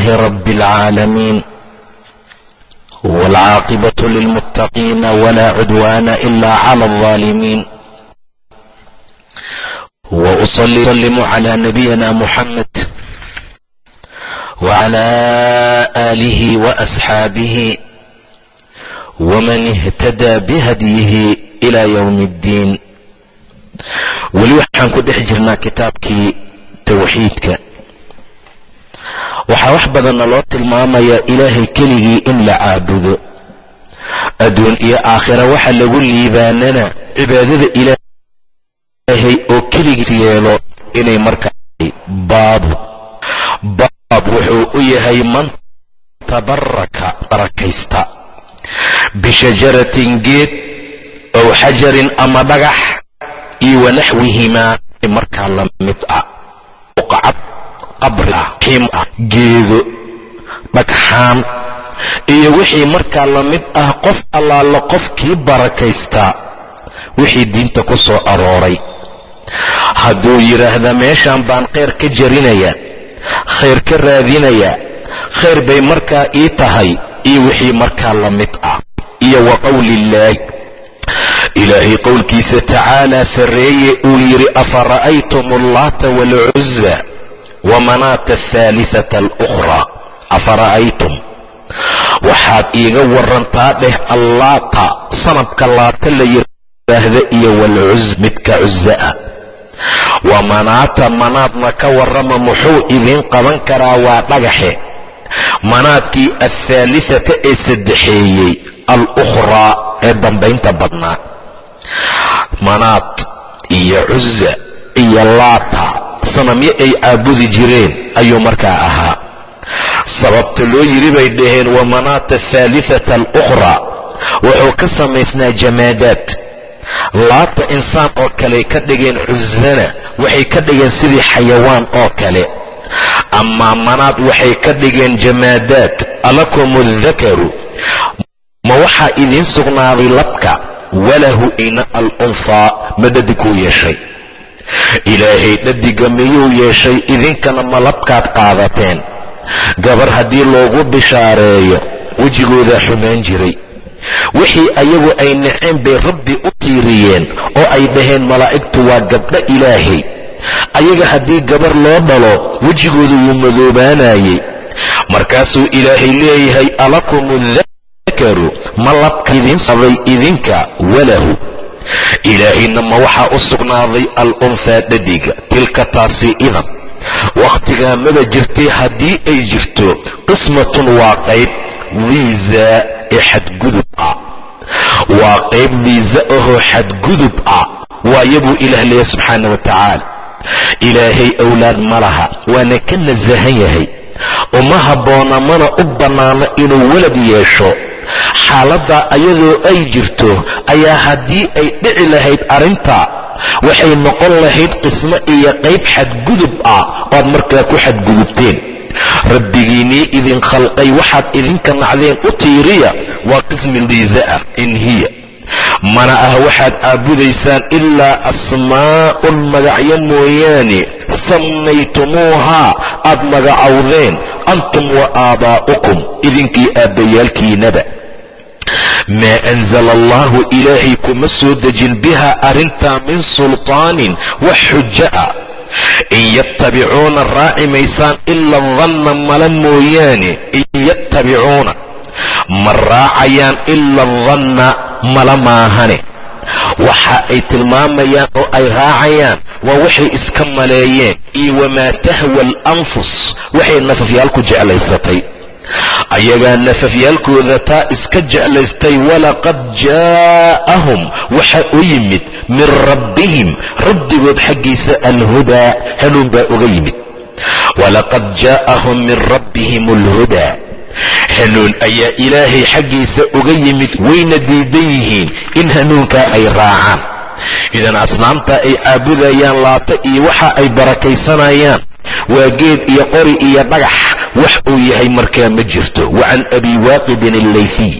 لله رب العالمين والعاقبة للمتقين ولا عدوان إلا على الظالمين وأصلي سلم على نبينا محمد وعلى آله وأصحابه ومن اهتدى بهديه إلى يوم الدين weli waxaan ku dhex jirnaa kitaabkii tawxiidka waxaa wax badanna loo tilmaamayaa ilaahay keligii in la caabudo. Adduun iyo aakhira waxa lagu liibaanana cibaadada ilaahay oo keligiis yeelo inay markaa baabu. Baab wuxuu u yahay man tabaraka barakaysta bishajaratin geed ow xajarin ama dhagax iyo wanaxwihimaa markaa la mid ah qabri ah geedo dhagxaan iyo wixii markaa la mid ah qof allaala qofkii barakaystaa wixii diinta ku soo arooray. Hadduu yidhaahda meeshan baan khayr ka jarinayaa khayr ka raadinayaa khayr bay markaa ii tahay iyo wixii markaa la mid ah. Iyo wa qowliillaahi ilaahay qowlkiisa tacaalaa sarreeye uu yidhi afara'aytum allaata waalcuza wamanaata ahaaliata alukhraa afara'aytum waxaad iiga warantaa dheh allaata sanabka laata la yidhaahda iyo waalcuz midka cuza ah wa manaata manaadna ka warrama muxuu idiin qaban karaa waa dhagaxe. Manaadkii ahaalisata ee saddexeeyey alukhraa ee dambaynta badnaa. Manaad iyo cuza iyo laata sanamyo ay caabudi jireen ayuu markaa ahaa. Sababta loo yidhi bay dhaheen wa manaata ahaaliata alukhraa wuxuu ka samaysnaa jamaadaad. Laata insaan oo kaley ka dhigeen cuzana waxay ka dhigeen sidii xayawaan oo kale. Amaa manaad waxay ka dhigeen jamaadaad alakum aldakaru ma waxaa idiin sugnaaday labka walahu ina alunhaa ma dhadigkuu yeeshay ilaahay dhadiga miyuu yeeshay idinkana ma labkaad qaadateen. Gabar haddii loogu bishaareeyo wejigoodaa xumaan jiray. Wixii ayagu ay naceen bay rabbi u tiiriyeen oo ay dhaheen malaa'igtu waa gabdho ilaahay. Ayaga haddii gabar loo dhalo wejigoodu wuu madoobaanayey markaasuu ilaahay leeyahay alakum ma labka idiin sabay idinka walahu ilaahayna waxaa u sugnaaday al-unhaa dhadiga tilka taasi idan. Wakhtigaa mada jirtay haddii ay jirto qismatun waa qayb wiisa ee xadgudub ah. Waa qayb wiisa ahoo xadgudub ah. Waayo buu ilaah leeyahy subxaana wa tacaala ilaahay awlaad ma laha. Waana ka nasahan yahay uma habboona mana u bannaano inuu walad yeesho. Xaaladdaa ayadoo ay jirto ayaa haddii ay dhici lahayd arrintaa waxay noqon lahayd qismo iyo qayb xadgudub ah oad markaa ku xadgudubteen. Rabbigiinnii idin khalqay waxaad idinka nacdeen u tiiriya waa qismi liisa ah in hiya mana ah waxaad caabudaysaan ilaa asmaa'un magacyo mooyaane sammaytumuuhaa aad magacowdeen antum wa aabaa'ukum idinkii aabbayaalkiinaba maa anzala allahu ilaahay kuma soo dejin bihaa arrintaa min sultaanin wax xujo ah. In yattabicuuna raaci maysaan ila danna mala mooyaane in yattabicuuna ma raacayaan ila danna mala maahane waxa ay tilmaamayaan oo ay raacayaan waa waxay iska maleeyeen iyo wamaa tahwa alanfus waxay nafafyaalku jeclaysatay ayagaa nafafyaalkooda taa iska jeclaystay walaqad jaa'ahum waxa u yimid min rabbihim rabbigood xaggiisa alhudaa hanuun baa uga yimid. Walaqad jaa'ahum min rabbihim alhudaa hanuun ayaa ilaahay xaggiisa uga yimid wayna diidan yihiin in hanuunkaa ay raacaan. Idan asnaamta ay caabudayaan laata iyo waxa ay barakaysanayaan waa geed iyo qori iyo dhagax wax uu yahay markaa ma jirto. Wa can abi waaqidin allayfiy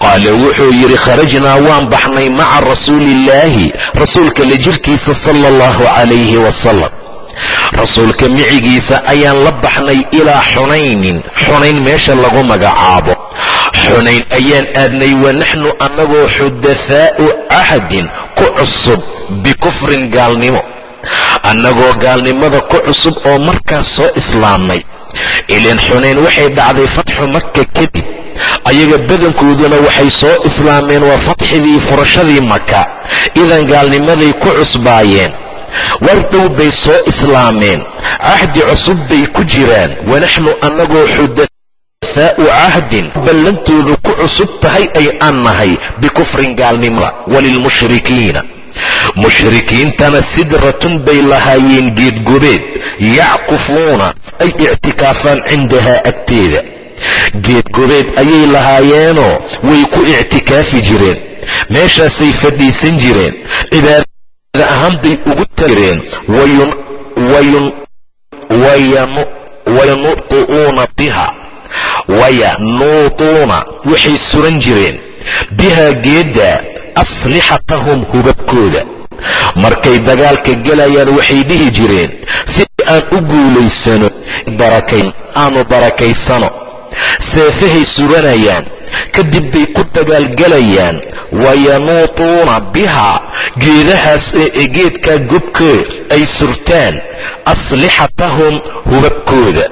qaala wuxuu yidhi kharajnaa waan baxnay maca rasuuliillaahi rasuulka la jirkiisa sala allahu calayhi wasalam rasuulka micigiisa ayaan la baxnay ilaa xunaynin. Xunayn meesha lagu magacaabo. Xunayn ayaan aadnay wa naxnu annagoo xudahaa'u cahdin ku cusub bikufrin gaalnimo. Annagoo gaalnimada ku cusub oo markaas soo islaamnay ilaan xunayn waxay dhacday fatxu maka kadib. Ayaga badankooduna waxay soo islaameen waa fatxidii furashadii maka idan gaalnimaday ku cusbaayeen war dhow bay soo islaameen. Cahdi cusub bay ku jiraan. Wanaxnu annagoo xudahaa'u cahdin. Ballantoodu ku cusub tahay ay aan nahay. Bikufrin gaalnimada walilmushrikiina mushrikiintana sidratun bay lahaayeen geedgobeed. Yackufuuna ay ictikaafaan cindahaa agteeda. Geedgobeed ayay lahaayeenoo way ku ictikaafi jireen. Meeshaasay fadhiisan jireen ahaan bay ugu tagireen wayanuutuuna biha wayanuutuuna waxay suran jireen bihaa geedda aslixatahum hubabkooda markay dagaalka gelayaan waxay dhihi jireen si aan u guulaysano aanu barakaysano seefahay suranayaan kadib bay ku dagaalgelayaan wayanuutuuna bihaa geedahaas ee geedkaa gobkee ay surtaan aslixatahum hubabkooda.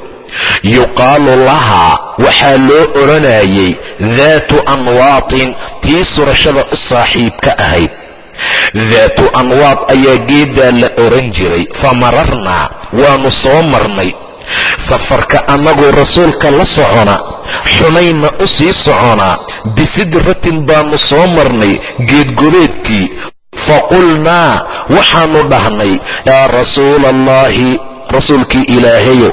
Yuqaalu lahaa waxaa loo odhanayay daatu anwaatin tii surashada u saaxiibka ahayd. Daatu anwaad ayaa geeddaa la odhan jiray fa mararnaa waannu soo marnay. Safarka annagoo rasuulka la socona xunaynna u sii soconaa? Bisidratin baannu soo marnay geedgobeedkii faqulnaa waxaannu dhahnay yaa rasuula allaahi rasuulkii ilaahayow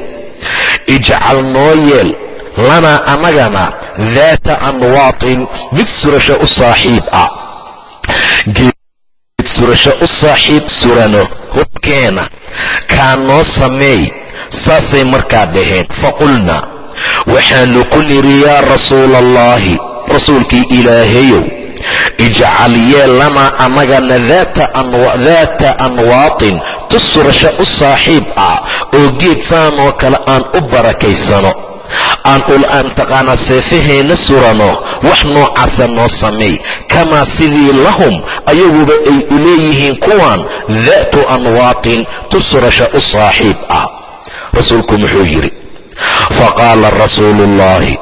ijcal noo yeel lanaa annagana daata anwaatin mid surasho u saaxiib ah. Geed surasho u saaxiib surano hubkeena kaa noo sameey saasay markaa dhaheen. Faqulnaa waxaannu ku nidhi yaa rasuula allaahi rasuulkii ilaahayow ijcal yeel lanaa annagana daata anwaatin tu surasho u saaxiib ah oo geed saanoo kale aan u barakaysano. Aan aan taqaanaa seefaheenna surano wax noocaasa noo sameey kamaa sidii lahum ayaguba ay u leeyihiin kuwan daatu anwaatin tu surasho u saaxiib ah. Rasuulku muxuu yidhi faqaala rasuulu ullaahi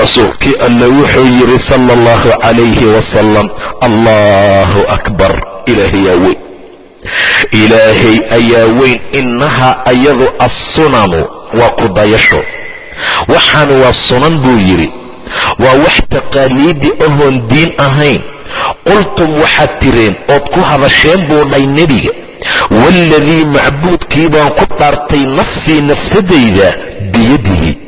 rasuulkii alle wuxuu yidhi sala allahu calayhi wasalam allahu akbar ilaahayaa weyn. Ilaahay ayaa weyn innahaa ayadu assunanu waa ku dayasho waxaan waa sunan buu yidhi. Waa wax taqaaliidi ahoon diin ahayn. Qultum waxaad tireen ood ku hadasheen buu dhay nebiga waaladii macbuudkii baan ku dhaartay nafsii nafsadayda biyadihi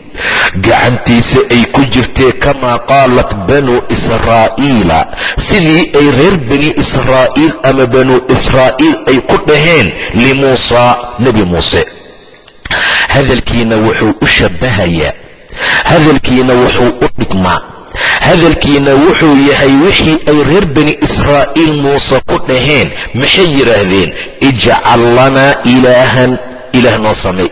gacantiisa ay ku jirtee kamaa qaalat banuu israa'iila sidii ay reer bani israa'iil ama banuu israa'iil ay ku dhaheen limuusaa nebi muuse hadalkiina wuxuu u shabbahayaa hadalkiina wuxuu u dhigmaa hadalkiina wuxuu yahay wixii ay reer bani israa'iil muuse ku dhaheen. Maxay yidhaahdeen ijcal lanaa ilaahan ilaah noo sameey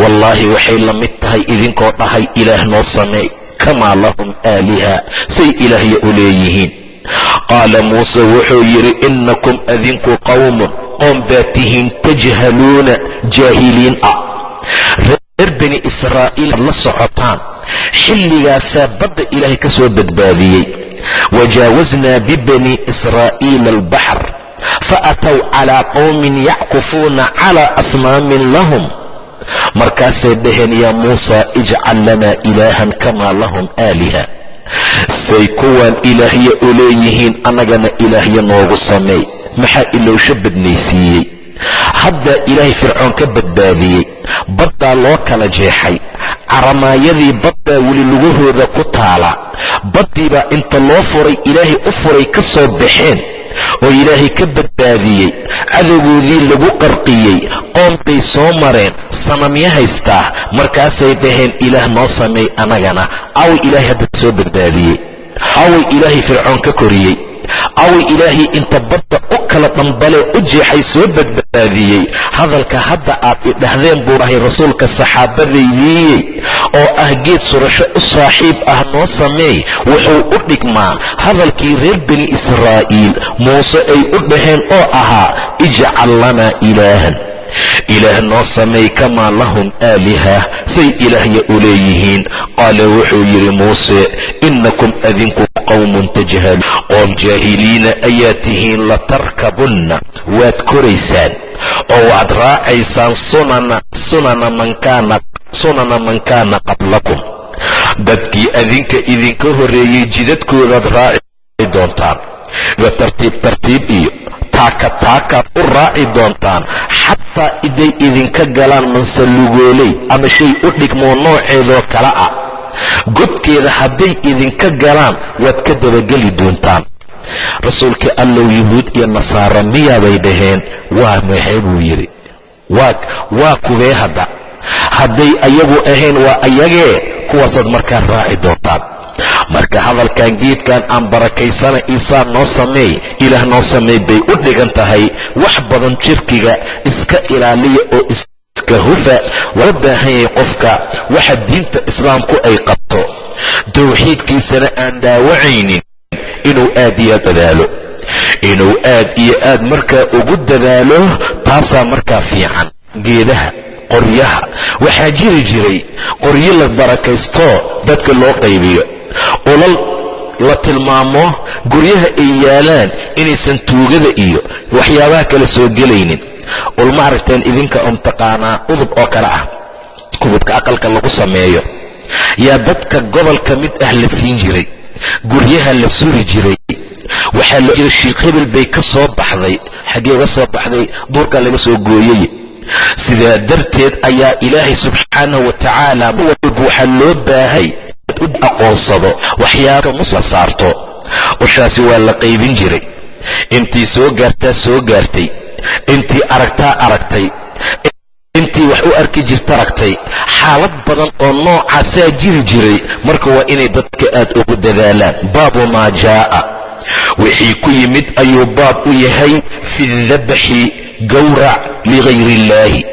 wallaahi waxay la mid tahay idinkoo dhahay ilaah noo sameey kamaa lahum aaliha say ilaahya u leeyihiin. Qaala muuse wuxuu yidhi innakum adinku qowmun qoom baa tihiin tajhaluuna jaahiliin ah. Reer bani israa'iil la socotaan xilligaasaa badda ilaahay ka soo badbaadiyey. Wajaawasnaa bibani israa'iila albaxr faatow calaa qowmin yackufuuna calaa asnaamin lahum. Markaasay dhaheen yaa muusa ijcal lanaa ilaahan kamaa lahum aaliha. Say kuwaan ilaahya u leeyihiin annagana ilaahya noogu sameey maxaa ilowsho badnaysiiyey? Haddaa ilaahay fircoon ka badbaadiyey baddaa loo kala jeexay caramaayadii baddaa weli lugahooda ku taala. Baddiibaa inta loo furay ilaahay u furay ka soo baxeen oo ilaahay ka badbaadiyey. Cadowgoodii lagu qarqiyey qoom bay soo mareen sanamyo haystaa. Markaasay dhaheen ilaah noo sameey annagana away ilaahay hadda soo badbaadiyey. Away ilaahay fircoon ka koriyey away ilaahay inta badda u kala dhambalee u jeexay soo badbaadiyey. Hadalka hadda aad idhahdeen buu dhahay rasuulka saxaabadaydiiyey oo ah geed surasho u saaxiib ah noo sameey wuxuu u dhigmaa hadalkii reer bani israa'iil. Muuse ay u dhaheen oo ahaa ijcal lanaa ilaahan ilaah noo sameey kamaa lahum aaliha. Say ilaahya u leeyihiin. Qaala wuxuu yidhi muuse innakum adinku qowmun tajhalu qoom jaahiliina ayaa tihiin latarkabunna waad koraysaan oo waad raacaysaan sunana man kaana qablakum. Dadkii adinka idinka horreeyey jidadkoodaad raaci doontaan. Wa tartiib tartiib iyo taaka taakaad u raaci doontaan. Xataa iday idinka galaan mansalugooley ama shay u dhigmoo nooceedoo kale ah. Godkeeda hadday idinka galaan waad ka dabageli doontaan. Rasuulka allow yuhuud iyo nasaara miyaabay dhaheen? Waa maxay buu yidhi? Waa kubee hadda. Hadday ayagu ahayn waa ayagee? Kuwaasaad markaa raaci doontaan marka hadalkan geedkan aan barakaysana iisaa noo sameey ilaah noo sameey bay u dhigan tahay. Wax badan jirkiga iska ilaaliya oo iska hufa. Waa baahan yahay qofka waxa diinta islaamku ay qabto. Tawxiidkiisana aan daawacaynin inuu aad iyo aad dadaalo. Inuu aad iyo aad markaa ugu dadaalo taasaa markaa fiican. Geedaha qoryaha waxaa jiri jiray qoryo la barakaysto dadka loo qaybiyo olal la tilmaamo guryaha ay yaalaan inaysan tuugada iyo waxyaabaha kale soo gelaynin. Ulma aragteen idinka oo mtaqaanaa udub oo kale ah. Udubka aqalka lagu sameeyo. Yaa dadka gobolka mid ah la siin jiray. Guryaha la suri jiray. Waxaa la jira shiikh hebel bay ka soo baxday. Xaggee uga soo baxday duurkaa laga soo gooyay sidaa darteed ayaa ilaahay subxaanahu wa tacaala mar walba waxaa loo baahay u aqoonsado waxyaaba musla saarto. Ushaasi waa la qaybin jiray. Intii soo gaartaa soo gaartay. Intii aragtaa aragtay. Intii wax u arki jirta aragtay. Xaalad badan oo noocaasaa jiri jiray. Marka waa inay dadka aad ugu dadaalaan. Baabu maa jaa'a. Wixii ku yimid ayuu baab u yahay fi dabaxi gowrac ligayri illaahi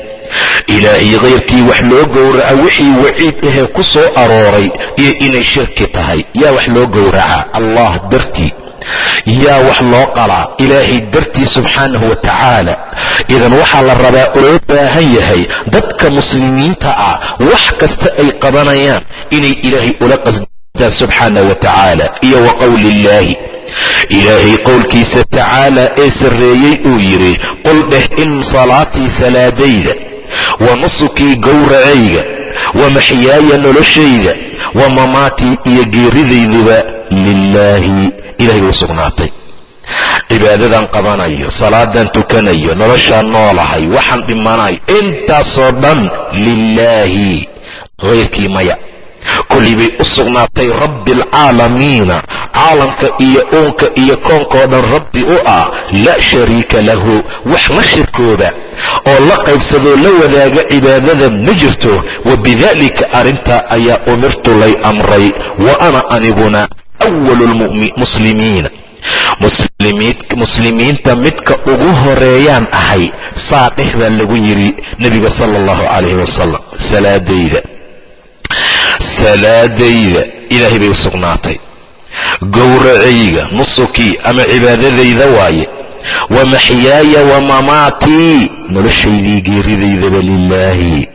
ilaahay kayrkii wax loo gowraca wixii waciid ahee ku soo arooray iyo inay shirki tahay. Yaa wax loo gowracaa allah dartii. Yaa wax loo qalaa ilaahay dartii subxaanahu wa tacaala idan waxaa la rabaa oo loo baahan yahay dadka muslimiinta ah wax kasta ay qabanayaan inay ilaahay ula qasdaan subxaanahu wa tacaala iyo wa qowli illaahi ilaahay qowlkiisa tacaala ee sarreeyey uu yidhi qul dheh in salaatii salaadayda wa nusukii gowracayga wa maxyaaya noloshayda wa mamaatii iyo geeridayduba lilaahi ilahay u sugnaatay. Cibaadadan qabanayo salaadan tukanayo noloshaan noolahay waxaan dhimanayo intaasoo dhan lilaahi hayrkii maya kulli bay u sugnaatay rabbi alcaalamiina caalamka iyo uunka iyo koonkoo dhan rabbi u ah laa shariika lahu wax la shirkooda. Oo la qaybsadoo la wadaaga cibaadada ma jirto. Wa bidaalika arrintaa ayaa umirtu lay amray. Wa ana aniguna awalu lmuslimiina muslimiinta midka ugu horeeyaan ahay saa dhexdaa lagu yidhi nebiga sala allahu calayhi wasalam salaadayda salaadayda ilaahay bay u sugnaatay. Gowracayga nusukii ama cibaadadayda waaye wa maxyaaya wa mamaatii noloshaydii geeridaydaba lilaahi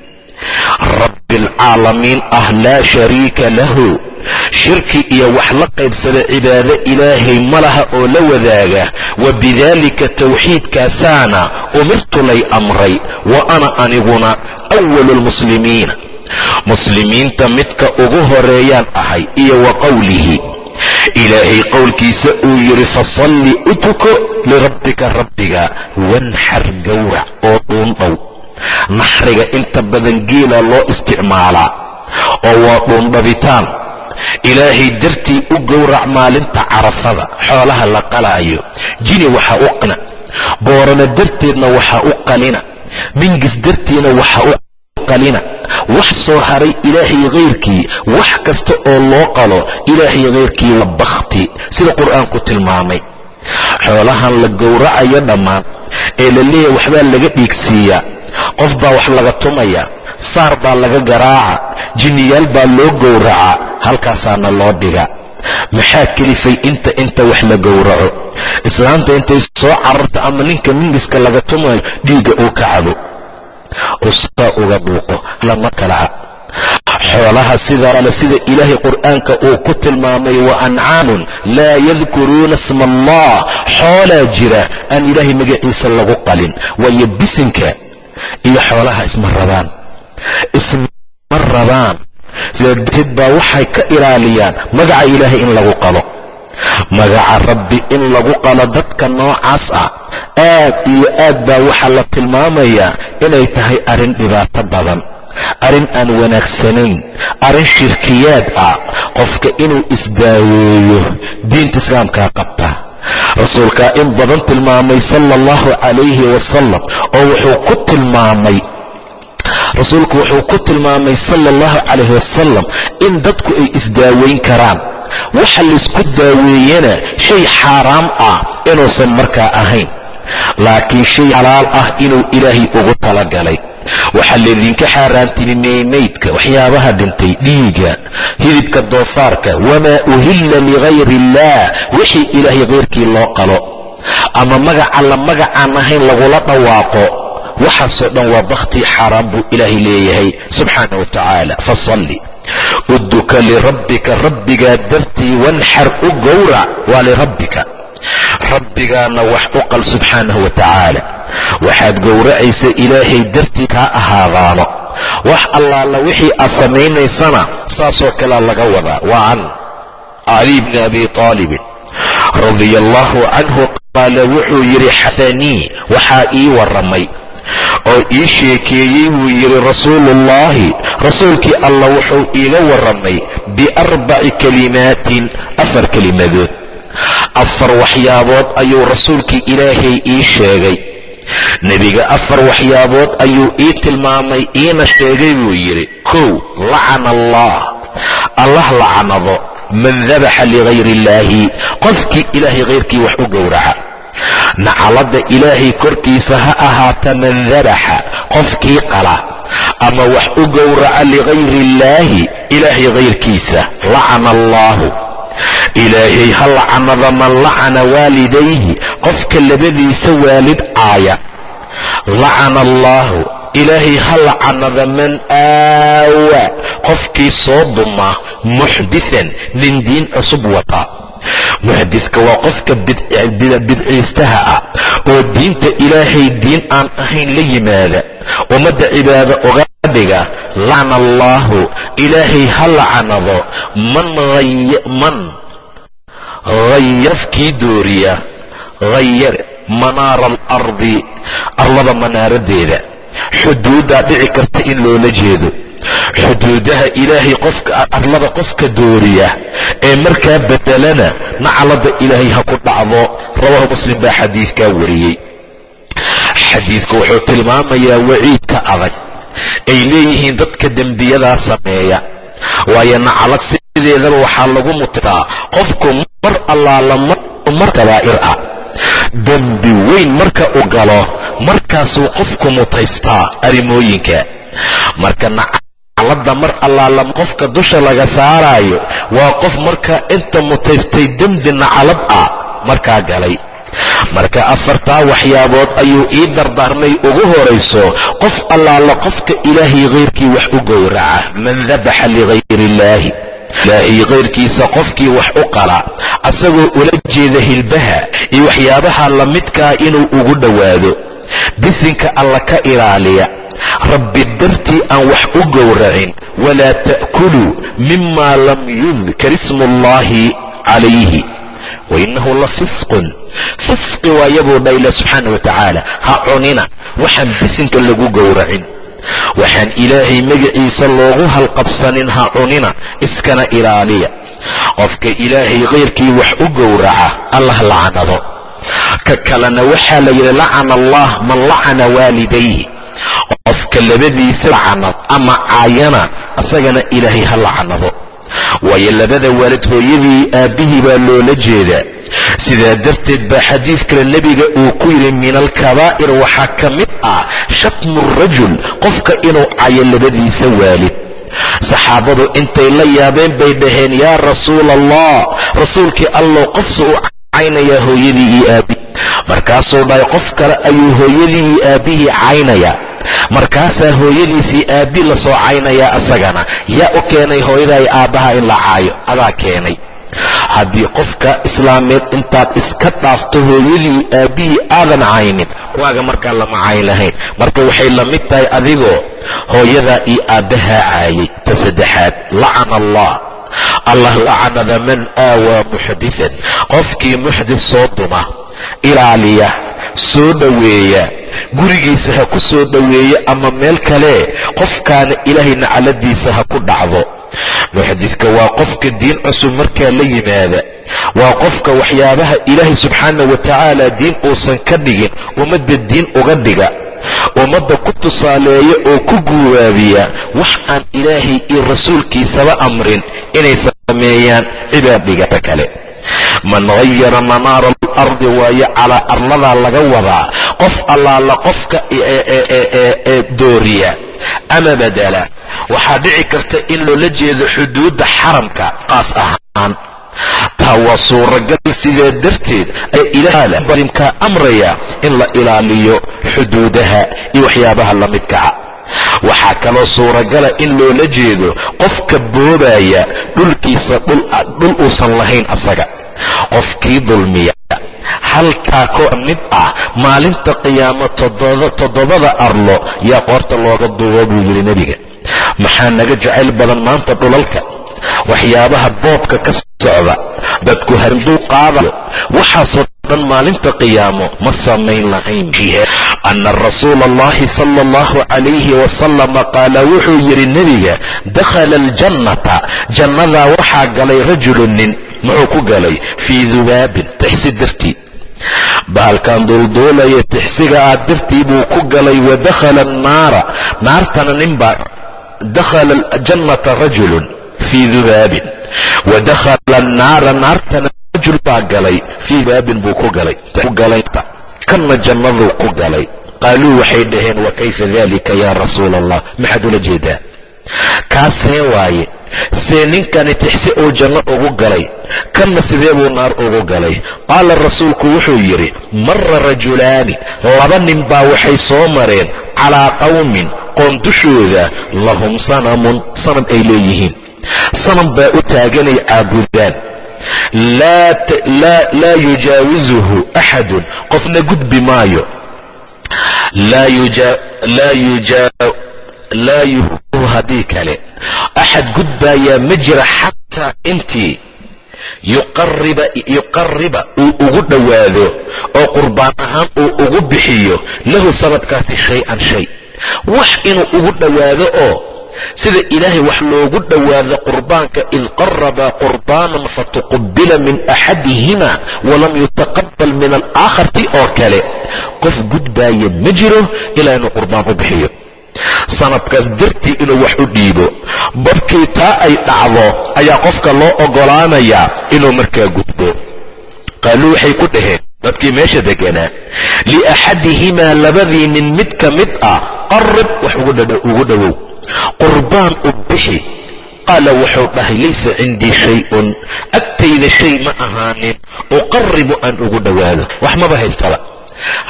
rabbi alcaalamiin ah laa shariika lahu. Shirki iyo wax la qaybsada cibaado ilaahay ma laha oo la wadaaga. Wa bidaalika tawxiidkaasaana umirtu lay amray wa ana aniguna awalu lmuslimiina muslimiinta midka ugu horeeyaan ahay iyo wa qowlihi ilaahay qowlkiisa uu yidhi fasalli u tuko lirabbika rabbiga wanxar gowrac oo dhuundhow naxriga inta badan geela loo isticmaalaa oo waa dhuundhabitaan ilaahay dartii u gowrac maalinta carafada xoolaha la qalaayo. Jini waxaa u qina boorana darteedna waxaa u qalina mingis dartiina waxaa u qalina wax soo haray ilaahay khayrkii wax kasta oo loo qalo ilaahay khayrkii waa bakhti sida qur'aanku tilmaamay. Xoolahan la gowracayo dhammaan ee la leeyahay waxbaa laga dhiigsiiyaa qof baa wax laga tumaya saar baa laga garaaca jinniyaal baa loo gowracaa halkaasaana loo dhiga maxaa kelifay inta inta wax la gowraco? Islaanta intay soo cararta ama ninka mingiska laga tumayo dhiigga uu ka cabo oo saa uga dhuuqo lama kalaha xoolaha sidaale sida ilaahay qur'aanka uu ku tilmaamay wa ancaamun laa yadkuruuna sma allah. Xoolaa jira aan ilaahay magaciisa lagu qalin. Waayo bisinka iyo xoolaha isma rabaan. Isma rabaan. Sidaa darteed baa waxay ka ilaaliyaan magaca ilaahay in lagu qalo magaca rabbi in lagu qalo dadka noocaas ah. Aad iyo aad baa waxaa la tilmaamayaa inay tahay arrin dhibaato badan. Arrin aan wanaagsanayn arrin shirkiyaad ah qofka inuu isdaaweeyo diinta islaamkaa qabta. Rasuulkaa in badan tilmaamay sala allahu calayhi wasalam oo wuxuu ku tilmaamay rasuulku wuxuu ku tilmaamay sala allahu calayhi wasalam in dadku ay isdaaweyn karaan waxa laysku daaweeyana shay xaaraam ah inuusan markaa ahayn. Laakiin shay xalaal ah inuu ilaahay ugu talagalay. Waxaa laydinka xaaraantinimeeyey maydka waxyaabaha dhintay dhiiga hidibka doofaarka wamaa uhilla ligayri illaah wixii ilaahay keyrkii loo qalo. Ama magaca la magacaan ahayn lagula dhawaaqo. Waxaasoo dhan waa bakhtii xaaraan buu ilaahay leeyahay. Subxaana wa tacaala fasalli uduka lirabbika rabbigaa dartii wanxar u gowrac waa lirabbika rabbigaana wax u qal subxaanahu wa tacaala waxaad gowracaysa ilaahay dartii kaa ahaadaano. wax allaala wixii aad samaynaysana saasoo kalea laga wadaa. waa can cali bni abi aalibin radia allahu canhu qaala wuxuu yidhi xafanii waxaa ii warramay oo ii sheekeeyey buu yidhi rasuuluullaahi rasuulkii allah wuxuu iiga warramay biarbaci kalimaatin afar kelimadood. Afar waxyaabood ayuu rasuulkii ilaahay ii sheegay. Nebiga afar waxyaabood ayuu ii tilmaamay iina sheegay buu yidhi kow lacana allah allah lacanado man dabaxa ligayri illaahi qofkii ilaahay kayrkii wax u gowraca nacalada ilaahay korkiisa ha ahaata man dabaxa qofkii qala ama wax u gowraca ligayri illaahi ilaahay kayrkiisa lacana allaahu. Ilaahay ha lacanada man lacana waalidayhi qofka labadiisa waalid caaya lacana allaahu. Ilaahay ha lacanada man aawa qofkii soo duma muxdian nin diin cusub wata muxadidka waa qofka bidciistaha ah oo diinta ilaahay diin aan ahayn la yimaada. Ummadda cibaado uga dhiga lacna allaahu ilaahay ha lacanado man hayafkii dooriya hayar manaara alardi arlada manaaradeeda. Xuduuddaa dhici karta in loola jeedo xuduudaha ilaahay qofka arlada qofka dooriya ee markaa bedelana naclada ilaahay ha ku dhacdo. Rawahu muslim baa xadiidkaa wariyey. Xadiidku wuxuu tilmaamayaa waciidka adag ay leeyihiin dadka dembiyadaa sameeya. Waayo naclad sideedaba waxaa lagu mutaa qofku mar allaala mar kabaa'ir ah. Dembi weyn marka u galo markaasuu qofku mutaystaa arrimooyinka. Marka nacladda mar allaala qofka dusha laga saaraayo waa qof marka inta mutaystay dembi naclad ah markaa galay. Marka afartaa waxyaabood ayuu ii dardaarmay ugu horayso qof allaala qofka ilaahay kayrkii wax u gowraca man dabaxa ligayri illaahi ilaahay kayrkiisa qofkii wax u qala asagoo ula jeeda hilbaha iyo waxyaabaha lamidkaa inuu ugu dhowaado. Bisinka alla ka ilaaliya rabbi dartii aan wax u gowracin walaa ta'kuluu mima lam yudkar ismuullaahi calayhi wainahu la fisqun. Fisqi waayabuu dha ila subxaana wa tacaala ha cunina waxaan bisinka lagu gowracin. Waxaan ilaahay magaciisa loogu halqabsanin ha cunina iskana ilaaliya. Qofka ilaahay kayrkii wax u gowraca allah lacanado ka kalena waxaa la yidhi lacana allah man lacana waalidayhi qofka labadiisa lacanad ama caayana asagana ilaahay ha lacanado waayo labada waalid hooyadii aabbihii baa loola jeedaa sidaa darteed baa xadiid kale nebiga uu ku yidhi min alkabaa'ir waxaa ka mid ah shatmu rajul qofka inuu cayo labadiisa waalid. Saxaabadu intay la yaabeen bay dhaheen yaa rasuula allah rasuulkii allow qofsa u caynayaa hooyadii iyo aabbihii. Markaasuu dhahay qof kale ayuu hooyadii iyo aabbihii caynayaa markaasaa hooyadiisii aabbi la soo caynayaa asagana yaa u keenay hooyada aabbaha in la caayo adaa keenay. Haddii qofka islaameed intaad iska dhaafto hooyadii aabbihii aadan caynin waaga markaa lama cayn lahayn. Marka waxay la mid tahay adigoo hooyadaa iyo aabbahaa caayay ta saddexaad lacana allah. Allah lacanada man aawaa muxditan qofkii muxdis soo duma ilaaliya soo dhoweeya gurigiisa ha ku soo dhoweeya ama meel kale qofkaana ilaahay nacaladiisa ha ku dhacdo. Muxdidka waa qofka diin cusub markaa la yimaada. Waa qofka waxyaabaha ilaahay subxaana wa tacaala diin uusan ka dhigin ummadda diin uga dhiga. Ummadda ku tusaaleeya oo ku guwaabiya wax aan ilaahay iyo rasuulkiisaba amrin inay sameeyaan cibaad dhigata kale man hayara manaara alardi waayo calaa arladaa laga wadaa qof allaala qofka dooriya. Ama badala waxaa dhici karta in loola jeedo xuduudda xaramka qaas ahaan. Taa waa suuragal sidaa darteed ay ilaabarimkaa amraya in la ilaaliyo xuduudaha iyo waxyaabaha la midkaca waxaa kaloo suuragala in loola jeedo qofka boobaya dhulkiisa dhul uusan lahayn asaga qofkii dulmiya. Halkaa koo mid ah maalinta qiyaamo toddobada arlo yaa qoorta looga duubo buu yidhi nebiga. Maxaa naga jacayl badan maanta dhulalka? Waxyaabaha boobka ka socda dadku harinduu qaadayo waxaasoo dhan maalinta qiyaamo ma samayn lahayn. Ana rasuula allahi sala allahu calayhi wasalama qaala wuxuu yidhi nebiga dakhala aljannata jannadaa waxaa galay rajulu nin muxuu ku galay fii dubaabin tixsi dartii. Bahalkan duulduulaya tixsiga ah dartii buu ku galay wa annaara. Naartana ninbaa dakhala aljannata rajulun fii dubaabin. Wa annaara. Naartana rajul baa galay fii dubaabin buu ku galay kanna jannaduu ku galay. Qaaluu waxay dhaheen wa kayfa dalika yaa rasuula allah maxaad ula jeedaa kaasee waaye see ninkani tixsi uu janno ugu galay kanna sidee buu naar ugu galay? Qaala rasuulku wuxuu yidhi mara rajulaani laba nin baa waxay soo mareen calaa qawmin qoon dushooda lahum sanamun sanam ay leeyihiin. Sanam baa u taaganay caabudaan. Laa yujaawisuhu axadun qofna gudbi maayo laa yuhu haddii kale axad gudbaayaa ma jira xataa intii yuqariba uu ugu dhowaado oo qurbaan ahaan uu ugu bixiyo lahu sanadkaasi shay-an shay wax inuu ugu dhowaado oo sida ilaahay wax loogu dhowaado qurbaanka id qarabaa qurbaanan fatuqubila min axadihima walam yutaqabal min alaakhar ti oo kale qof gudbaaya ma jiro ilaa inuu qurbaan u bixiyo sanadkaas dartii inuu wax u dhiibo. Barkii taa ay dhacdo ayaa qofka loo oggolaanayaa inuu markaa gudbo. Qaaluu waxay ku dhaheen dadkii meesha deganaa liaxadihimaa labadii nin mid ka mid ah qarib wax ugu dhowow qurbaan u bixi. Qaala wuxuu dhahay laysa cindii shay-un agtayda shay ma ahaanin uqaribu aan ugu dhowaado wax maba haystaba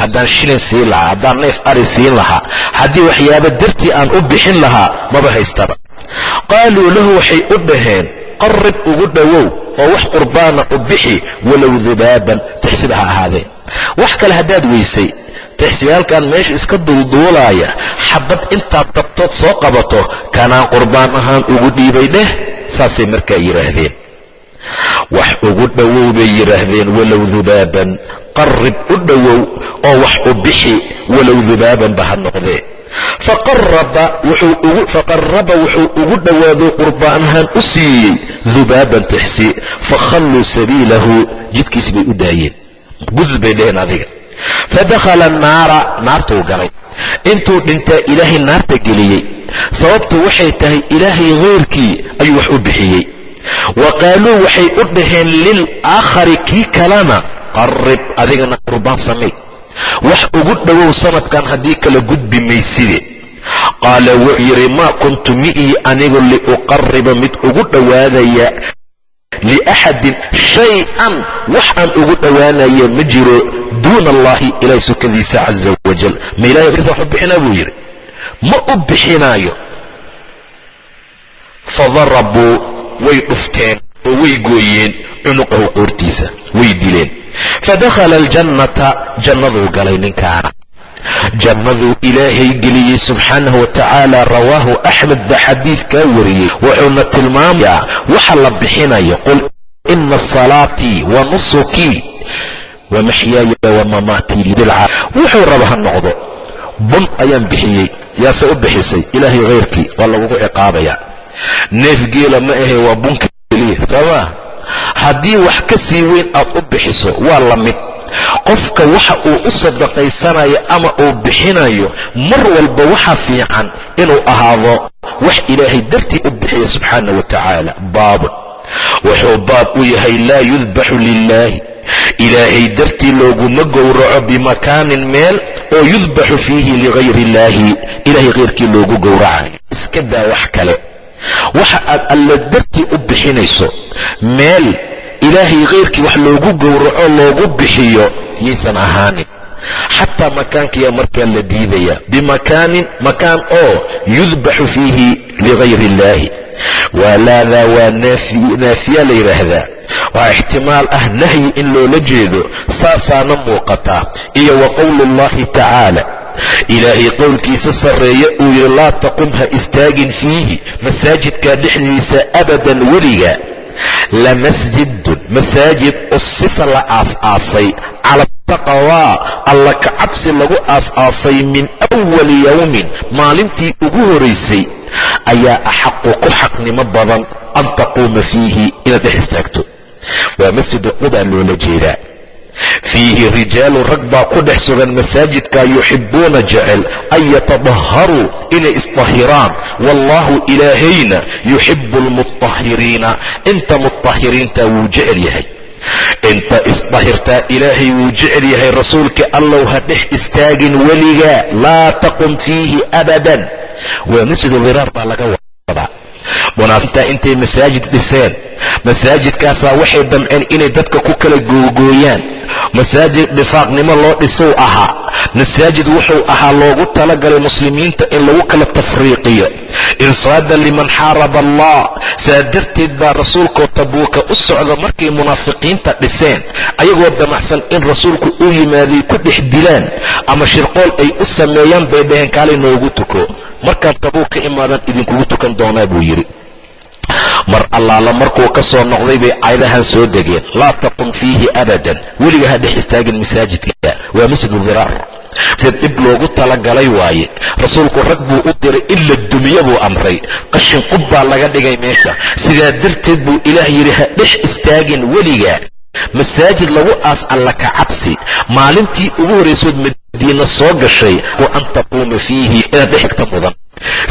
haddaan shilin siin lahaa haddaan neef ari siin lahaa haddii waxyaaba dartii aan u bixin lahaa maba haystaba. Qaaluu lahu waxay u dhaheen qarib ugu dhowow oo wax qurbaana u bixi walow dubaaban tixsiba ha ahaadee. Wax kale haddaad weysay tixsiyaalkan meesha iska dulduulaaya xabad intaad tabtood soo qabato kanaan qurbaan ahaan ugu dhiibay dheh saasay markaa yidhaahdeen. Wax ugu dhowow bay yidhaahdeen walow dubaaban qarrib u dhowow oo wax u bixi walow dubaabanba ha noqdee faqaraba wuxuu ugu dhowaado qurbaan ahaan u siiyey dubaaban tixsi fakhalluu sabiilahu jidkiisi bay u daayeen. Gudud bay dheheen adiga. Fadakhala annaara naartuu galay. Intuu dhintaa ilaahay naarta geliyey sababtu waxay tahay ilaahay khayrkii ayuu wax u bixiyey. Wa qaaluu waxay u dhaheen lil aakhari kii kalena qarrib adigana qurbaan samay wax ugu dhowow sanadkan haddii kala gudbi mayside qaala wuxuu yidhi maa kuntu mi'ii anigu liuqarriba mid ugu dhowaadaya liaxadin shay-an. Wax aan ugu dhowaanaya ma jiro duuna allahi ilahay sukadiisa caza wajal ma ilahay kisa wax u bixinaa buu yidhi. Ma u bixinaayo. Fadarabuu way dhufteen oo way gooyeen cunuqahu qoortiisa way dileen. Fadakhala aljannata jannaduu galay ninkaana. Jannaduu ilaahay geliyey subxaanahu wa tacaala rawaahu axmed baa xadiidkaa wariyey wuxuuna tilmaamayaa waxa la bixinayo qul ina salaatii wa nusukii wa maxyaaya wa mamaatii wuxuu raba ha noqdo bun ayaan bixiyey yaase u bixisay ilaahay khayrkii waa lagugu ciqaabayaa neef geela ma ahe waa bun keliya soomaa haddii wax ka sii weyn aad u bixiso waa la mid. Qofka waxa uu u sadaqaysanayo ama uu bixinayo mar walba waxa fiican inuu ahaado wax ilaahay dartii u bixiya subxaana wa tacaala. Baabun. Wuxuu baab u yahay laa yudbaxu lilaahi ilaahay dartii looguma gowraco bimakaanin meel oo yudbaxu fiihi ligayri illaahi ilahay khayrkii loogu gowracayo. Iska daa wax kale waxa aad alla dartii u bixinayso meel ilaahay khayrkii wax loogu gowraco loogu bixiyo yaysan ahaanin. Xataa makaankiyaa markaa la diidaya bimakaanin makaan oo yudbaxu fiihi ligayri illaahi waalaadaa waa naafiya la yidhaahdaa waa ixtimaal ah nahyi in loola jeedo saasaana muuqataa iyo wa qowlu اllahi tacaala ilaahay qowlkiisa sarreeya uu yidhi laa taqum ha istaagin fiihi. Masaajidkaa dhexdiisa abadan weliga lamasjidun masaajid usisa la aas-aasay. Cala taqwaa alla ka cabsi lagu aas-aasay min awali yowmin maalintii ugu horaysay ayaa axaqu ku xaqnimo badan an taquuma fiihi. Inaad dhex istaagto. Waa masjidu quba loola jeedaa fiihi rijaalu rag baa ku dhex sugan masaajidka yuxibuuna jecel an yatadaharuu inay isdahiraan. Wallaahu ilaahayna yuxibu almutahiriina inta mutahiriinta wuu jecel yahay. Inta isdahirtaa ilaahay wuu jecel yahay rasuulka allow ha dhex istaagin weligaa. Laa taqum fiihi abadan. Waa masjidu diraar baa laga wadaa munaafiqinta intay masaajid dhiseen. Masaajidkaasaa waxay damceen inay dadka ku kala googooyaan. Masaajid dhifaaqnimo loo dhisuu ahaa masaajid wuxuu ahaa loogu talagalay muslimiinta in lagu kala tafriiqiyo. Insaada liman xaaraba allah saa darteed baa rasuulkoo tabuuka u socda markay munaafiqiinta dhiseen. Ayagoo damacsan in rasuulku uu yimaaday ku dhex dilaan ama shirqool ay u sameeyaan bay dhaheen kaalay noogu tuko. Markaan tabuuk ka imaadaan idinkugu tukan doonaa buu yidhi mar allaala markuu ka soo noqday bay caydahan soo degeen. Laa taqum fiihi abadan. Weliga ha dhex istaagin masaajidka waa masjidu diraar sid dhib loogu talagalay waaye rasuulku rag buu u diray in la dumiyo buu amray. Qashin qub baa laga dhigay meesha. Sidaa darteed buu ilaah yidhi ha dhex istaagin weliga. Masaajid lagu aas alla ka cabsi. Maalintii ugu horraysood madiina soo gashay wa an taquuma fiihi. Inaad dhexigta mudan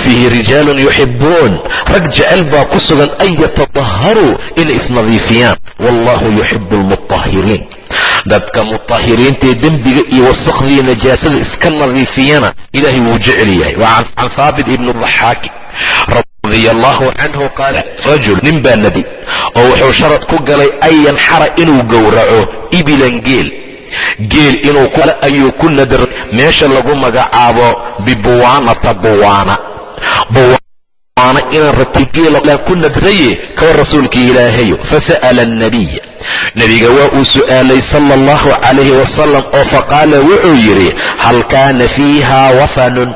fiihi rijaalun yuxibuun rag jecel baa ku sugan an yatadaharuu inay isnadiifiyaan. Wallahu yuxibu almutahiriin dadka mutahiriintaee dembiga iyo wasakhdii najaasada iska nadiifiyana ilaahay wuu jecel yahay. Waa can haabit ibni daxaaki radia allahu canhu qaala rajul nin baa nadi oo wuxuu sharad ku galay an yanxara inuu gowraco ibilan geel. Geel inuu ayuu ku nadray meesha lagu magacaabo bibuwaanata buwaana buwaana inaan rati geela ku nadraye kawa rasuulkii ilaahayo fasa'ala annabiya nebiga waa uu su'aalay sala allahu calayhi wasalam oo faqaala wuxuu yidhi hal kaana fiiha wafanun?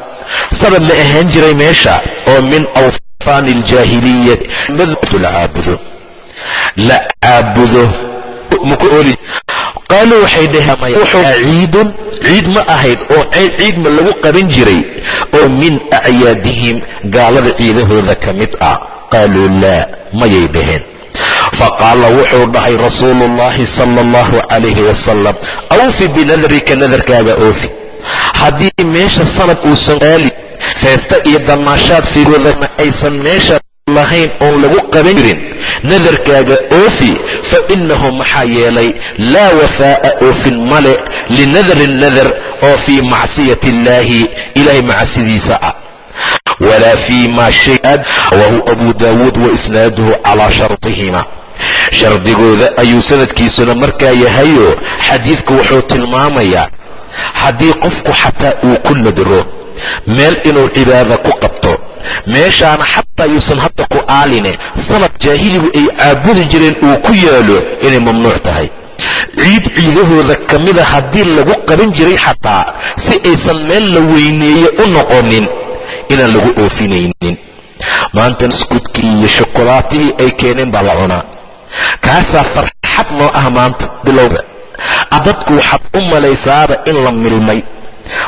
Sabab ma ahaan jiray meesha oo min awfaani aljaahiliyati madlcaabudo la caabudo maku oli qaaluu waxay dhaheen ciidun ciid ma ahayd oo ciid ma lagu qaban jiray oo min acyaadihim gaalada ciidahooda ka mid ah. Qaaluu laa mayay dhaheen faqaala wuxuu dhahay rasuulu ullahi sala allahu calayhi wasalam awfi binadrika nadarkaaga oofi haddii meesha sanad uusan qaali feesta iyo damaashaad fiidoodana aysan meesha lahayn oon lagu qaban jirin. Nadarkaaga oofi fa innahu maxaa yeelay laa wafaa'a oofin male linadarin nadar oo fii macsiyati illaahi ilaahay macsidiisa ah. Walaa fii maa shay rawahu abu daawuud wa isnaaduhu calaa shartihima shardigooda ayuu sanadkiisuna markaa yahayo xadiidku wuxuu tilmaamayaa haddii qofku xataa uu ku nadro meel inuu cibaada ku qabto meeshaana xataa yuusan hadda ku aaline sanad jaahiligu ay caabudi jireen uu ku yaalo inay mamnuuc tahay. Ciid ciidahooda ka mida haddii lagu qaban jiray xataa si aysan meel la weyneeye u noqonin inaan lagu oofinaynin. Maanta iskudkii iyo shokolaatihii ay keeneen baa la cunaa. Kaasaa farxad noo ah maanta bilowda dadku waxaad u malaysaaba in la milmay.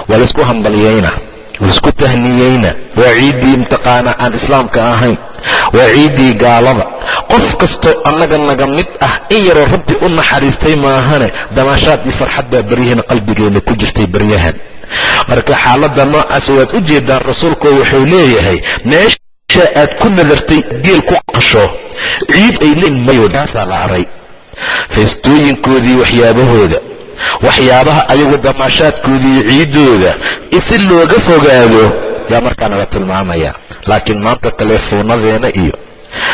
Waa laysku hambalyayna la isku tahniyeyna. Waa ciiddii imtiqaana aan islaamka ahayn. Waa ciiddii gaalada. Qof kastoo annaga naga mid ah in yaroo rabbi u naxariistay maahane damaashaad iyo farxad baa baryaheena qalbigeenna ku jirtay baryahan. Marka xaaladda noocaas waad u jeedaan rasuulku wuxuu leeyahay meesha aad ku nadartay geel ku qasho ciid ay leen mayokaasaa la aray feestooyinkoodii waxyaabahooda waxyaabaha ayagu damaashaadkoodii ciiddooda si looga fogaado yaa markaa naga tilmaamaya. Laakiin maanta teleefoonnadeena iyo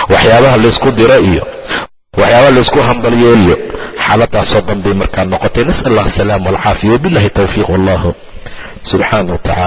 waxyaabaha laysku diro iyo waxyaabaha laysku hambalyo iyo xaaladaasoo dhan markaa noqotay nas'al allah asalaam walcaafiya wabillahi towfiiq wallahu subxaana wa tacala